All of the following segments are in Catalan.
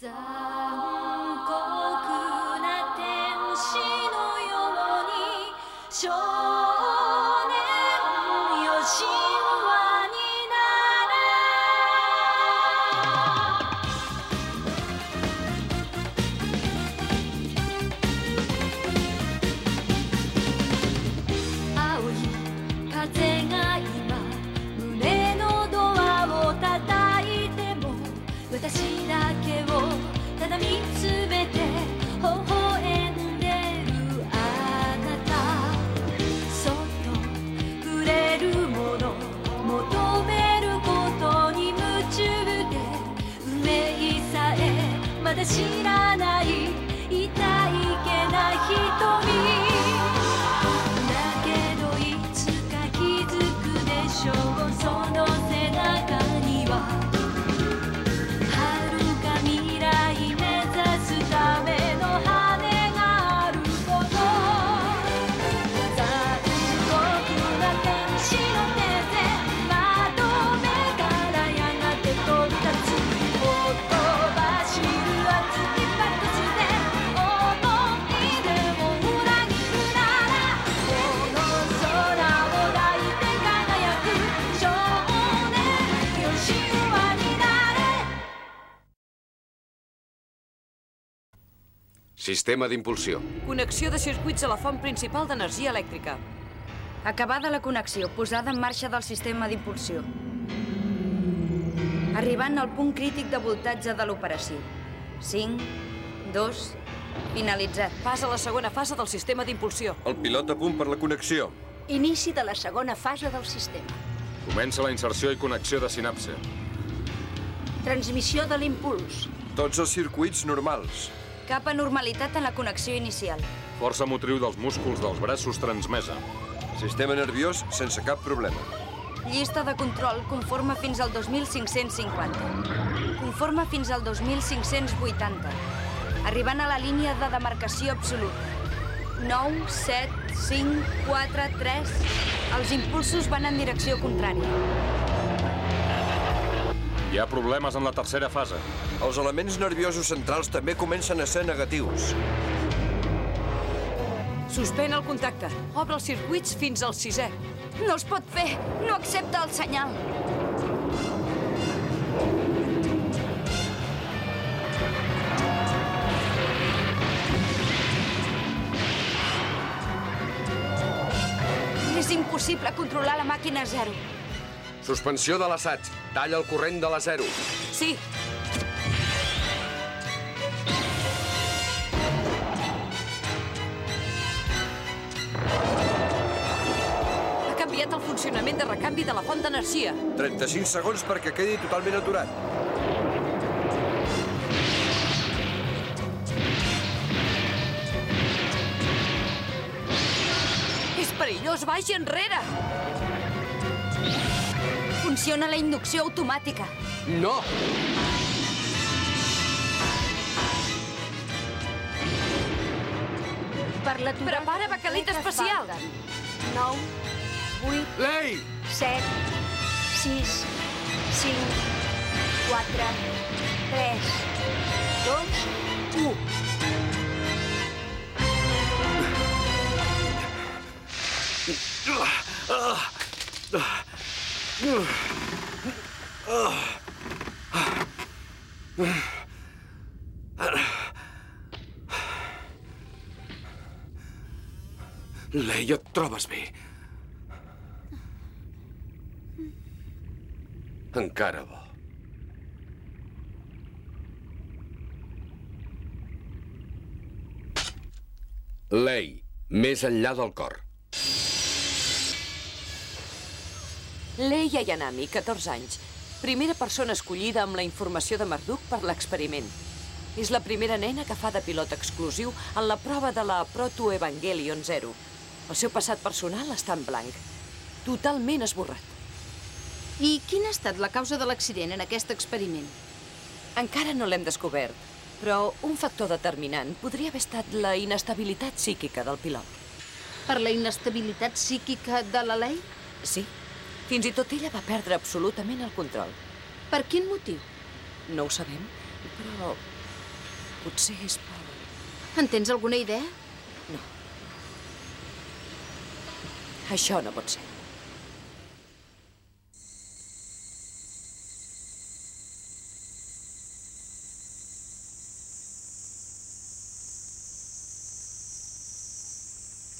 残酷な天使のようにまだ知らない痛いけな瞳 Sistema d'impulsió. Connexió de circuits a la font principal d'energia elèctrica. Acabada la connexió, posada en marxa del sistema d'impulsió. Arribant al punt crític de voltatge de l'operació. 5, 2, finalitzat. Pas a la segona fase del sistema d'impulsió. El pilot a punt per la connexió. Inici de la segona fase del sistema. Comença la inserció i connexió de sinapse. Transmissió de l'impuls. Tots els circuits normals. Cap anormalitat en la connexió inicial. Força motriu dels músculs dels braços transmesa. Sistema nerviós sense cap problema. Llista de control conforme fins al 2550. Conforme fins al 2580. Arribant a la línia de demarcació absoluta. 9, 7, 5, 4, 3... Els impulsos van en direcció contrària. Hi ha problemes en la tercera fase. Els elements nerviosos centrals també comencen a ser negatius. Suspèn el contacte. Obre els circuits fins al sisè. No es pot fer! No accepta el senyal! És impossible controlar la màquina zero. Suspensió de l'assaig. Talla el corrent de la zero. Sí. Ha canviat el funcionament de recanvi de la font d'energia. 35 segons perquè quedi totalment aturat. És perillós, vagi enrere! Funciona la inducció automàtica. No! Per l'aturada... Prepara bacalet especial. 9, 8, Lei! 7, 6, 5, 4, 3, 2, 1. Lei, et trobes bé? Encara bo. Lei, més enllà del cor. Leia Yanami, 14 anys. Primera persona escollida amb la informació de Marduk per l'experiment. És la primera nena que fa de pilot exclusiu en la prova de la Proto Evangelion Zero. El seu passat personal està en blanc. Totalment esborrat. I quina ha estat la causa de l'accident en aquest experiment? Encara no l'hem descobert, però un factor determinant podria haver estat la inestabilitat psíquica del pilot. Per la inestabilitat psíquica de la Lei? Sí, fins i tot ella va perdre absolutament el control. Per quin motiu? No ho sabem, però Potser és per... En tens alguna idea? Això no pot ser.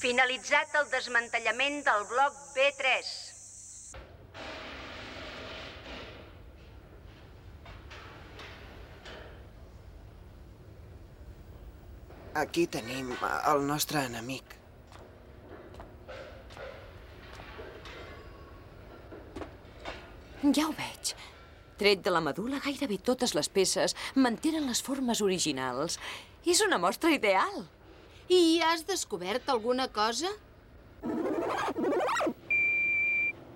Finalitzat el desmantellament del bloc B3. Aquí tenim el nostre enemic. Ja ho veig. Tret de la medul·la, gairebé totes les peces mantenen les formes originals. És una mostra ideal. I has descobert alguna cosa?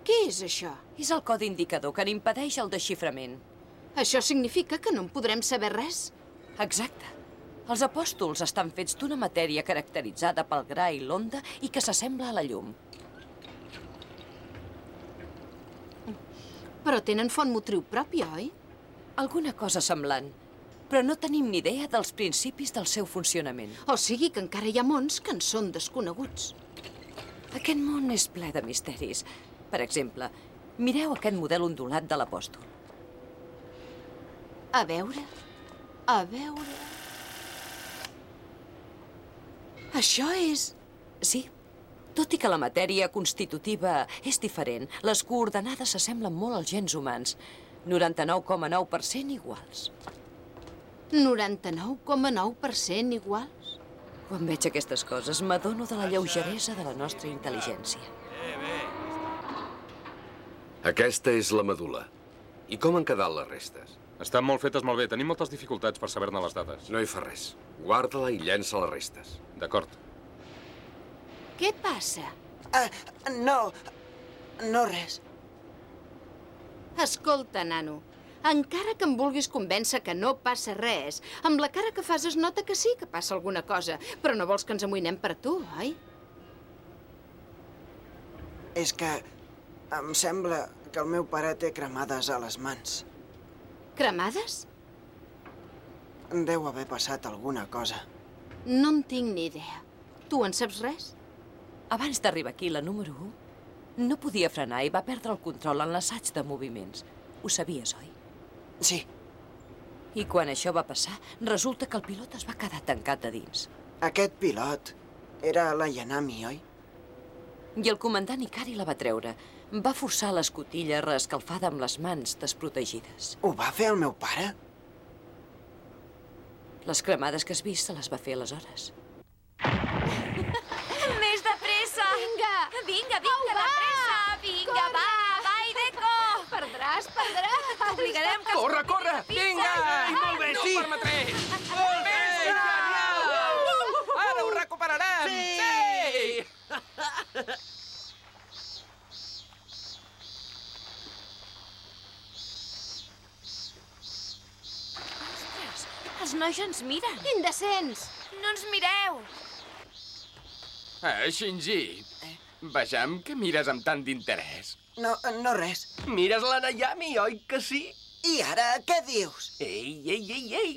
Què és això? És el codi indicador que n'impedeix el desxiframent. Això significa que no en podrem saber res? Exacte. Els apòstols estan fets d'una matèria caracteritzada pel gra i l'onda i que s'assembla a la llum. Però tenen font motriu propi, oi? Alguna cosa semblant, però no tenim ni idea dels principis del seu funcionament. O sigui que encara hi ha mons que en són desconeguts. Aquest món és ple de misteris. Per exemple, mireu aquest model ondulat de l'apòstol. A veure... A veure... Això és... Sí, tot i que la matèria constitutiva és diferent, les coordenades s'assemblen molt als gens humans. 99,9% iguals. 99,9% iguals? Quan veig aquestes coses, m'adono de la lleugeresa de la nostra intel·ligència. Aquesta és la medul·la. I com han quedat les restes? Estan molt fetes molt bé. Tenim moltes dificultats per saber-ne les dades. No hi fa res. Guarda-la i llença les restes. D'acord. Què passa? Ah, no, no res. Escolta, nano, encara que em vulguis convèncer que no passa res, amb la cara que fas es nota que sí que passa alguna cosa, però no vols que ens amoïnem per tu, oi? És que em sembla que el meu pare té cremades a les mans. Cremades? Deu haver passat alguna cosa. No en tinc ni idea. Tu en saps res? Abans d'arribar aquí, la número 1 no podia frenar i va perdre el control en l'assaig de moviments. Ho sabies, oi? Sí, I quan això va passar, resulta que el pilot es va quedar tancat a dins. aquest pilot era la Yanami, oi? I el comandant Ikari la va treure. Va forçar l'escotilla reescalfada amb les mans desprotegides. Ho va fer el meu pare? Les cremades que has vist se les va fer aleshores. Més de pressa! Vinga! Vinga, vinga, de pressa! Vinga, va, va, Ideco! Perdràs, perdràs! T'obligarem que... Corre, corre! Vinga! molt bé, sí! No permetré! Molt bé! Genial! Ara ho recuperarem! Sí! Ostres, els nois ens miren. Indecents! No ens mireu! Eh, Shinji, vejam que mires amb tant d'interès. No, no res. Mires la Nayami, oi que sí? I ara, què dius? Ei, ei, ei, ei!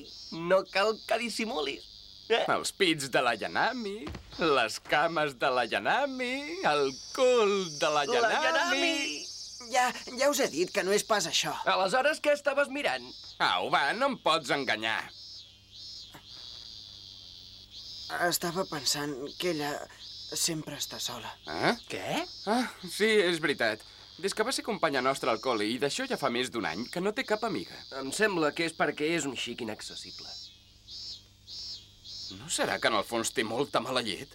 No cal que dissimulis. Eh? Els pits de la Yanami, les cames de la Yanami, el cul de la Yanami... La Yanami! Ja, ja us he dit que no és pas això. Aleshores, què estaves mirant? Au, va, no em pots enganyar. Estava pensant que ella sempre està sola. Eh? Què? Ah, sí, és veritat. Des que va ser companya nostra al col·li, i d'això ja fa més d'un any, que no té cap amiga. Em sembla que és perquè és un xic inaccessible. No serà que en el fons té molta mala llet?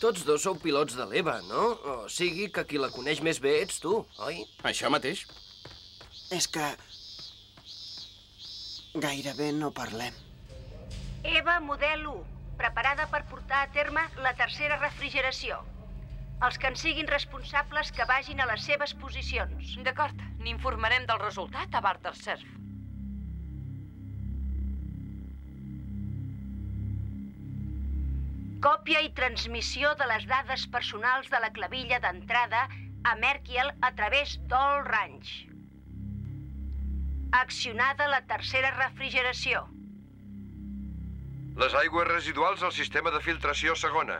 Tots dos sou pilots de l'EVA, no? O sigui que qui la coneix més bé ets tu, oi? Això mateix. És que... Gairebé no parlem. EVA Model 1, preparada per portar a terme la tercera refrigeració. Els que en siguin responsables que vagin a les seves posicions. D'acord, n'informarem del resultat a Barter Surf. Còpia i transmissió de les dades personals de la clavilla d'entrada a Merkiel a través d'All Range. Accionada la tercera refrigeració. Les aigües residuals al sistema de filtració segona.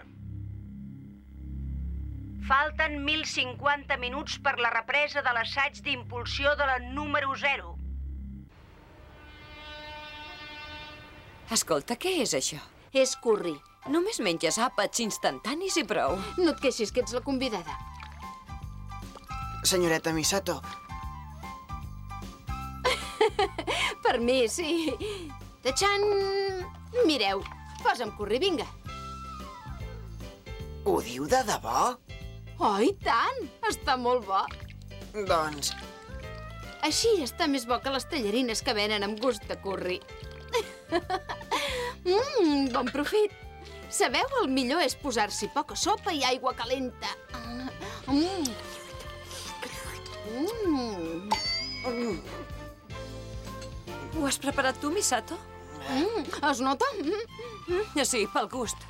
Falten 1.050 minuts per la represa de l'assaig d'impulsió de la número 0. Escolta, què és això? És curri. Només menges àpats instantanis i prou. No et queixis que ets la convidada. Senyoreta Misato, Per mi, sí. Tachan! Mireu, posa'm curri, vinga. ho diu de debò? Oh, i tant! Està molt bo. Doncs, Així està més bo que les tallarines que venen amb gust de curri. Mmm, bon profit. Sabeu, el millor és posar-s'hi poca sopa i aigua calenta. Mmm. Mmm. Ho has preparat tu, Misato? Mm. Es nota? Mm. Mm, sí, pel gust.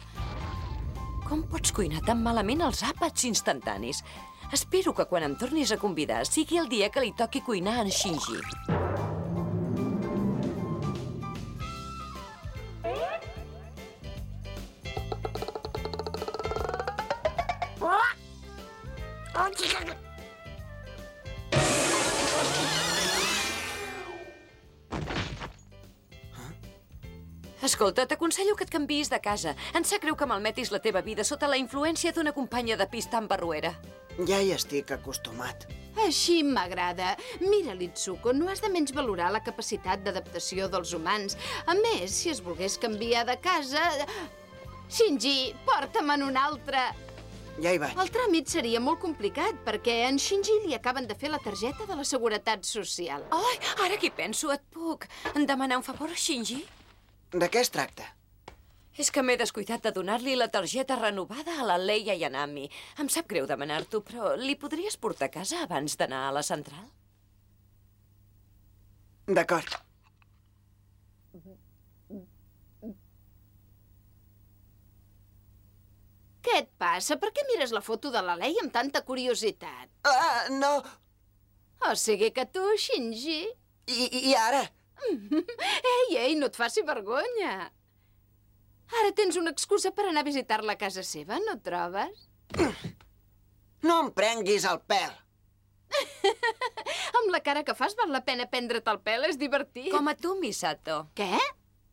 Com pots cuinar tan malament els àpats instantanis? Espero que quan em tornis a convidar sigui el dia que li toqui cuinar en Shinji. Escolta, t'aconsello que et canvis de casa. Em sap greu que malmetis la teva vida sota la influència d'una companya de pis tan barruera. ja hi estic acostumat. Així m'agrada. Mira, Litsuko, no has de menys valorar la capacitat d'adaptació dels humans. A més, si es volgués canviar de casa... Shinji, porta'm en una altra. Ja hi vaig. El tràmit seria molt complicat perquè a en Shinji li acaben de fer la targeta de la Seguretat Social. Ai, ara que hi penso, et puc demanar un favor, Shinji? De què es tracta? És que m'he descuidat de donar-li la targeta renovada a la Leia Yanami. Em sap greu demanar-t'ho, però li podries portar a casa abans d'anar a la central? D'acord. Què et passa? Per què mires la foto de la Lei amb tanta curiositat? Ah, no. O sigui que tu, Shinji... I, i ara? Ei, ei, no et faci vergonya. Ara tens una excusa per anar a visitar-la a casa seva, no et trobes? No em prenguis el pèl. Amb la cara que fas val la pena prendre't el pèl, és divertit. Com a tu, Misato. Què?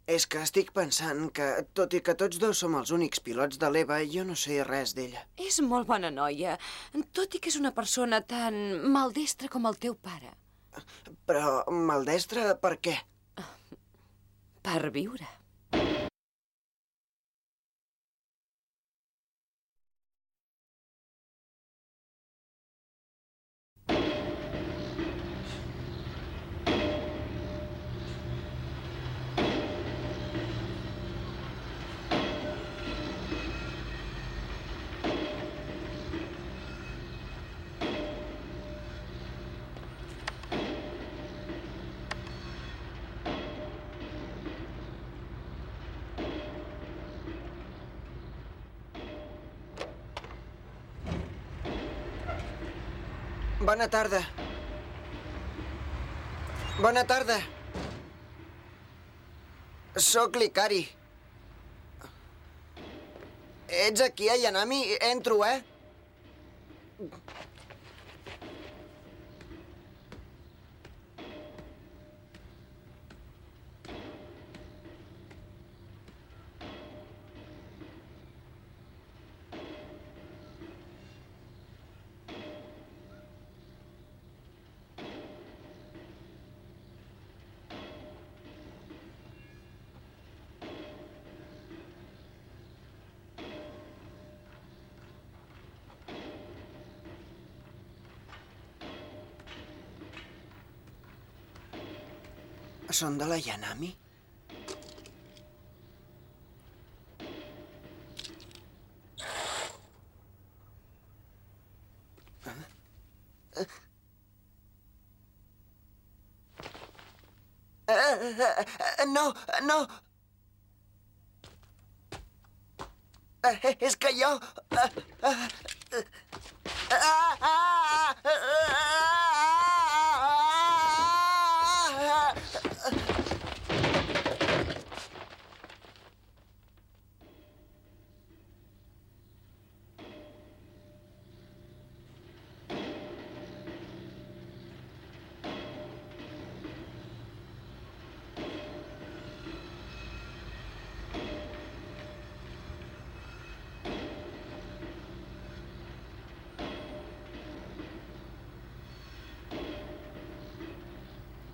És que estic pensant que, tot i que tots dos som els únics pilots de l'Eva, jo no sé res d'ella. És molt bona noia, tot i que és una persona tan maldestra com el teu pare. Però maldestra per què? Per viure. Bona tarda. Bona tarda. Soc l'Ikari. Ets aquí a Yanami? Entro, eh? Són de la Yanami? Eh, No, no. Eh, És que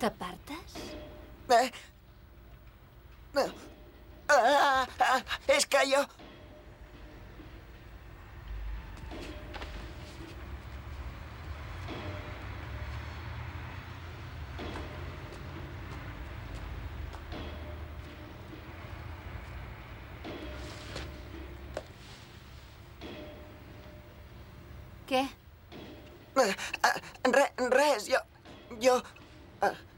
jo... T'apartes? Eh? Eh, Ah, ah, és que jo... Què? Eh, eh, Re, res, jo... Jo... eh. Eh,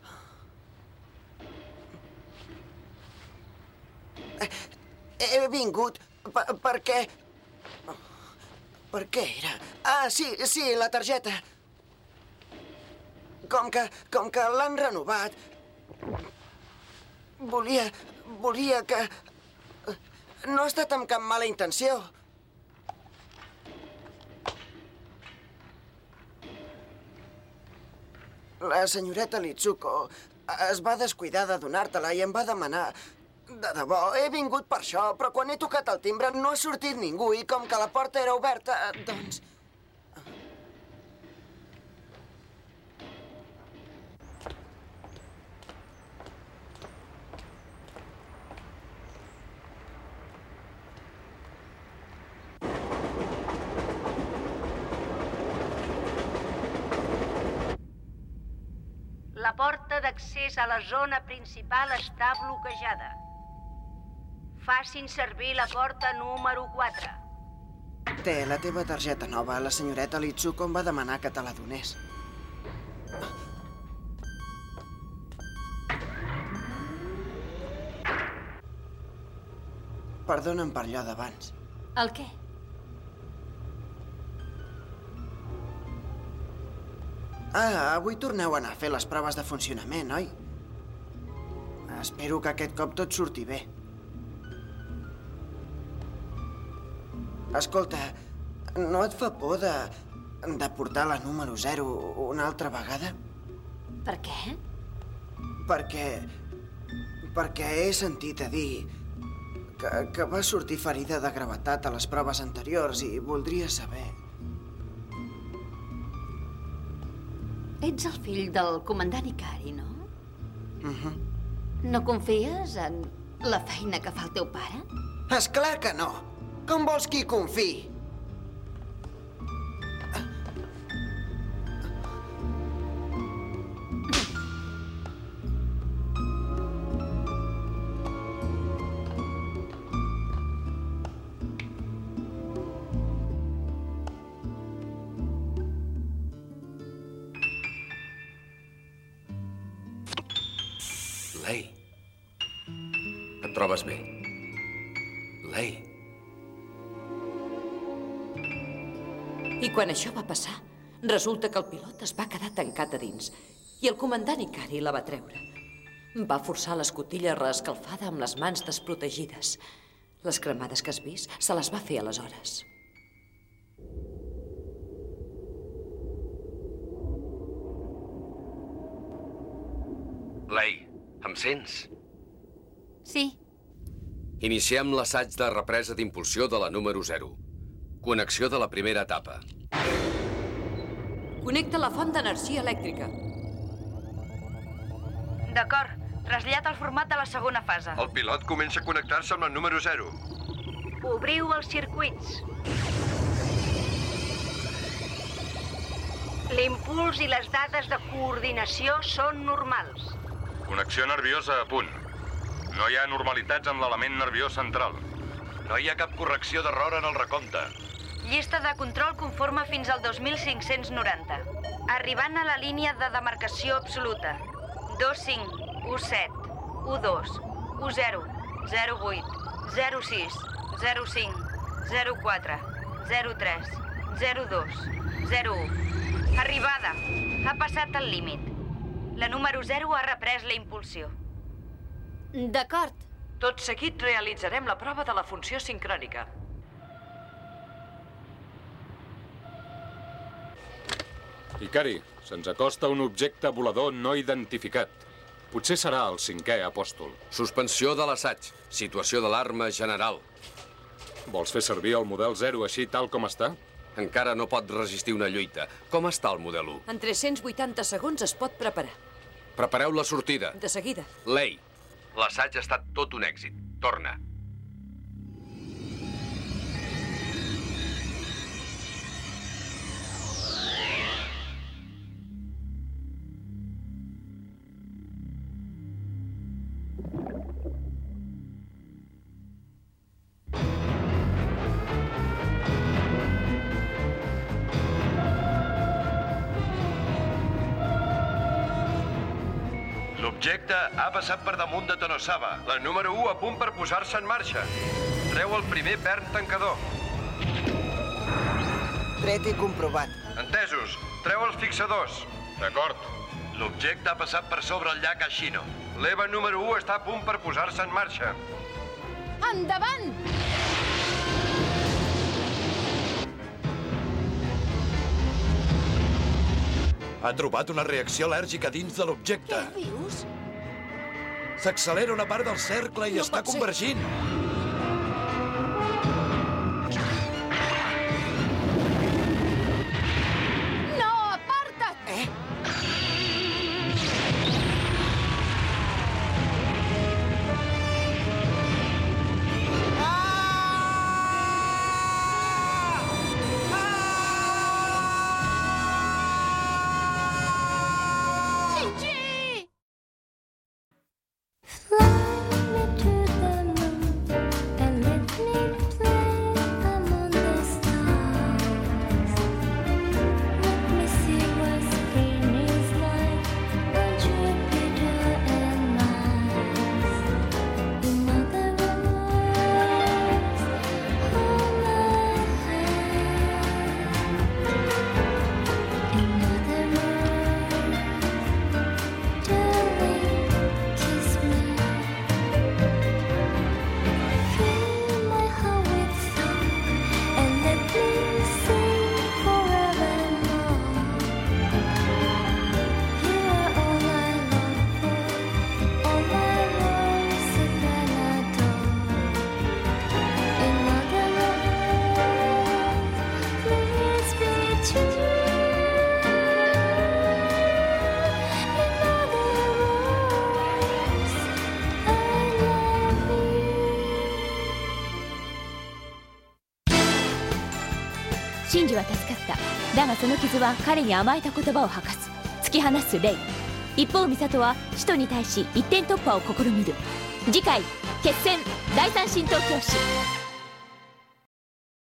He vingut per, perquè... Per què era? Ah, sí, sí, la targeta. Com que, com que l'han renovat, volia... volia que... No ha estat amb cap mala intenció. La senyoreta Litsuko es va descuidar de donar-te-la i em va demanar... De debò, he vingut per això, però quan he tocat el timbre no ha sortit ningú i com que la porta era oberta, doncs... La porta d'accés a la zona principal està bloquejada. Facin servir la porta número 4. Té la teva targeta nova. La senyoreta Litsuko em va demanar que te la donés. Perdona'm per allò d'abans. El què? Ah, avui torneu a anar a fer les proves de funcionament, oi? Espero que aquest cop tot surti bé. Escolta, no et fa por de, de portar la número 0 una altra vegada? Per què? Perquè... perquè he sentit a dir que, que va sortir ferida de gravetat a les proves anteriors i voldria saber... Ets el fill del comandant Ikari, no? Uh -huh. No confies en la feina que fa el teu pare? És clar que no. Com vols que hi confiï? Lei. Et trobes bé? Quan això va passar, resulta que el pilot es va quedar tancat a dins i el comandant Ikari la va treure. Va forçar l'escotilla reescalfada amb les mans desprotegides. Les cremades que has vist se les va fer aleshores. Lei, em sents? Sí. Iniciem l'assaig de represa d'impulsió de la número 0. Connexió de la primera etapa. Connecta la font d'energia elèctrica. D'acord, trasllat el format de la segona fase. El pilot comença a connectar-se amb la número 0. Obriu els circuits. L'impuls i les dades de coordinació són normals. Connexió nerviosa a punt. No hi ha normalitats en l'element nerviós central. No hi ha cap correcció d'error en el recompte. Llista de control conforme fins al 2590. Arribant a la línia de demarcació absoluta. 25, 17, 12, 10, 08, 06, 05, 04, 03, 02, 01. Arribada. Ha passat el límit. La número 0 ha reprès la impulsió. D'acord. Tot seguit realitzarem la prova de la funció sincrònica. Ikari, se'ns acosta un objecte volador no identificat. Potser serà el cinquè apòstol. Suspensió de l'assaig. Situació d'alarma general. Vols fer servir el model 0 així tal com està? Encara no pot resistir una lluita. Com està el model 1? En 380 segons es pot preparar. Prepareu la sortida. De seguida. Lei, l'assaig ha estat tot un èxit. Torna. Passat per damunt de Tonosava. La número 1 a punt per posar-se en marxa. Treu el primer pern tancador. Tret i comprovat. Entesos. Treu els fixadors. D'acord. L'objecte ha passat per sobre el llac Ashino. L'EVA número 1 està a punt per posar-se en marxa. Endavant! Ha trobat una reacció al·lèrgica dins de l'objecte. Què dius? S'accelera una part del cercle i No està pot ser. 津は彼に甘えた言葉を吐かす突き放すレイ。一方美里は使徒に対し一点突破を試みる。次回決戦第三神道教師。